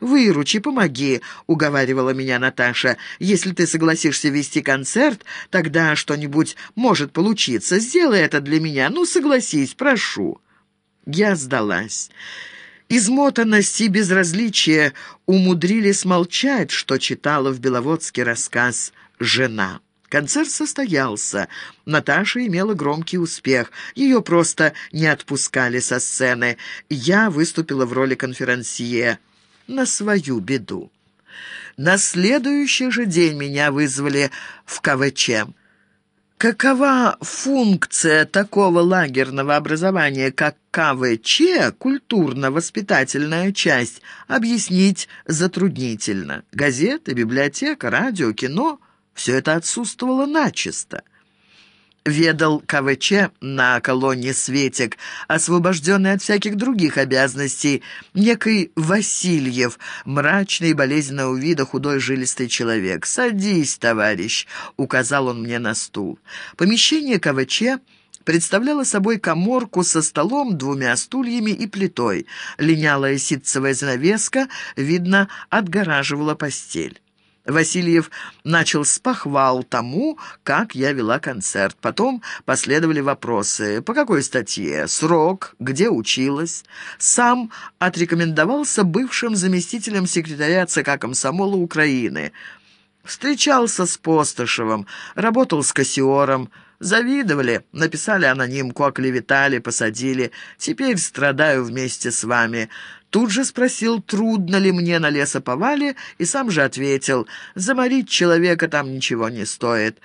«Выручи, помоги», — уговаривала меня Наташа. «Если ты согласишься вести концерт, тогда что-нибудь может получиться. Сделай это для меня. Ну, согласись, прошу». Я сдалась. Измотанность и безразличие умудрились молчать, что читала в Беловодске рассказ «Жена». Концерт состоялся. Наташа имела громкий успех. Ее просто не отпускали со сцены. Я выступила в роли конферансье на свою беду. На следующий же день меня вызвали в КВЧ. Какова функция такого лагерного образования, как КВЧ, культурно-воспитательная часть, объяснить затруднительно. Газеты, библиотека, радио, кино – все это отсутствовало начисто ведал КВЧ на колонне «Светик», освобожденный от всяких других обязанностей, некий Васильев, мрачный и болезненного вида худой жилистый человек. «Садись, товарищ», — указал он мне на стул. Помещение КВЧ представляло собой коморку со столом, двумя стульями и плитой. Линялая ситцевая занавеска, видно, отгораживала постель. Васильев начал с похвал тому, как я вела концерт. Потом последовали вопросы. По какой статье? Срок? Где училась? Сам отрекомендовался бывшим заместителем секретаря ЦК комсомола Украины. Встречался с Постышевым, работал с Кассиором. Завидовали, написали анонимку, оклеветали, посадили. Теперь страдаю вместе с вами. Тут же спросил, трудно ли мне на лесоповале, и сам же ответил, заморить человека там ничего не стоит.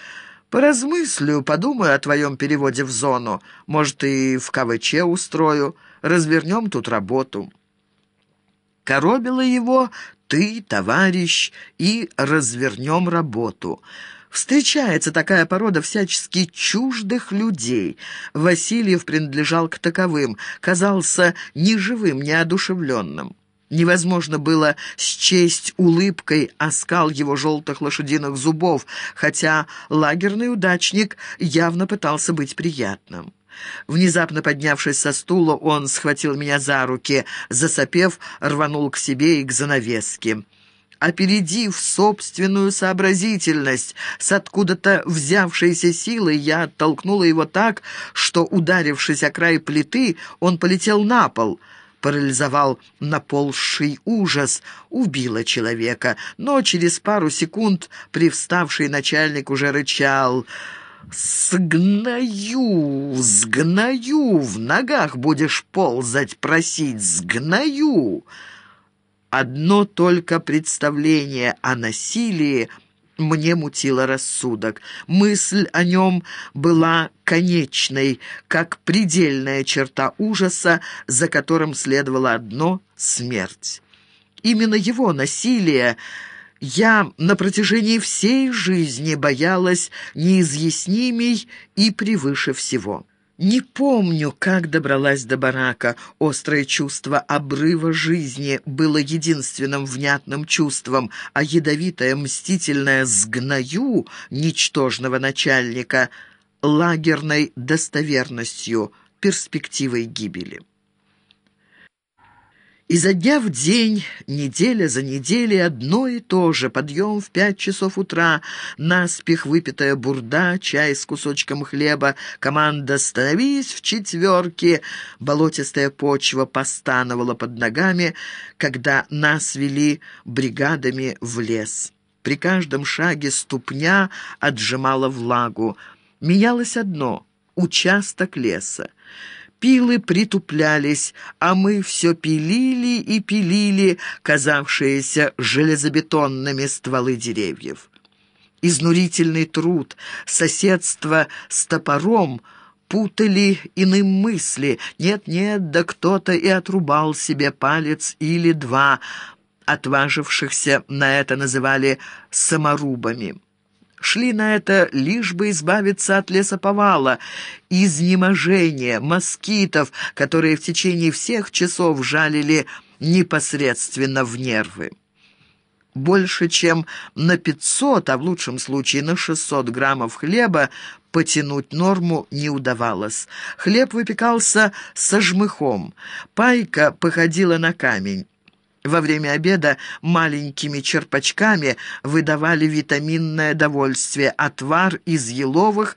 Поразмыслю, подумаю о твоем переводе в зону. Может, и в КВЧ устрою. Развернем тут работу. Коробило его «ты, товарищ» и «развернем работу». Встречается такая порода всячески чуждых людей. Васильев принадлежал к таковым, казался неживым, неодушевленным. Невозможно было счесть улыбкой оскал его желтых лошадиных зубов, хотя лагерный удачник явно пытался быть приятным. Внезапно поднявшись со стула, он схватил меня за руки, засопев, рванул к себе и к занавеске опередив собственную сообразительность. С откуда-то взявшейся силой я оттолкнула его так, что, ударившись о край плиты, он полетел на пол — парализовал наползший ужас, убило человека, но через пару секунд привставший начальник уже рычал «Сгною, сгною, в ногах будешь ползать, просить, сгною!» Одно только представление о насилии мне мутило рассудок. Мысль о нем была конечной, как предельная черта ужаса, за которым следовало одно — смерть. Именно его насилие я на протяжении всей жизни боялась неизъяснимей и превыше всего. Не помню, как добралась до барака. Острое чувство обрыва жизни было единственным внятным чувством, а ядовитое мстительное «сгною» ничтожного начальника — лагерной достоверностью, перспективой гибели. Изо дня в день, неделя за неделей одно и то же. Подъем в пять часов утра, наспех выпитая бурда, чай с кусочком хлеба, команда «Становись в четверке». Болотистая почва постановала под ногами, когда нас вели бригадами в лес. При каждом шаге ступня отжимала влагу. Менялось одно — участок леса. Пилы притуплялись, а мы все пилили и пилили казавшиеся железобетонными стволы деревьев. Изнурительный труд, соседство с топором путали иным мысли. Нет-нет, да кто-то и отрубал себе палец или два. Отважившихся на это называли «саморубами» шли на это лишь бы избавиться от лесоповала, изнеможения, москитов, которые в течение всех часов жалили непосредственно в нервы. Больше чем на 500, а в лучшем случае на 600 граммов хлеба потянуть норму не удавалось. Хлеб выпекался со жмыхом, пайка походила на камень. Во время обеда маленькими черпачками выдавали витаминное довольствие, отвар из еловых,